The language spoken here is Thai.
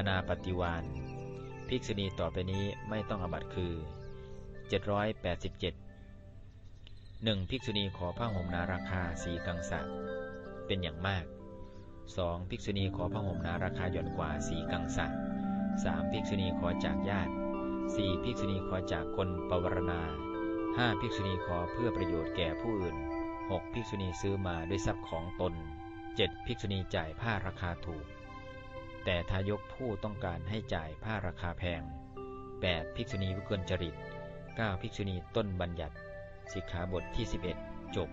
อนาปฏิวานภิกษุณีต่อไปนี้ไม่ต้องอบัตคือ 787 1. ภิกษุณีขอผ้าห่มนาราคาสีกังสะเป็นอย่างมาก 2. ภิกษุณีขอผ้าห่มนาราคาหย่อนกว่าสีกังสะ 3. ภิกษุณีขอจากญาติ 4. ภิกษุณีขอจากคนปวารณา 5. ภิกษุณีขอเพื่อประโยชน์แก่ผู้อื่น 6. ภิกษุณีซื้อมาด้วยทรัพย์ของตน 7. ภิกษุณีจ่ายผ้าราคาถูก แต่ทายกผู้ต้องการให้จ่ายผ้าราคาแพง 8. ภิกษุณีวิกลจริต 9. ภิกษุณีต้นบัญญัติ สิกขาบทที่ 11 จบ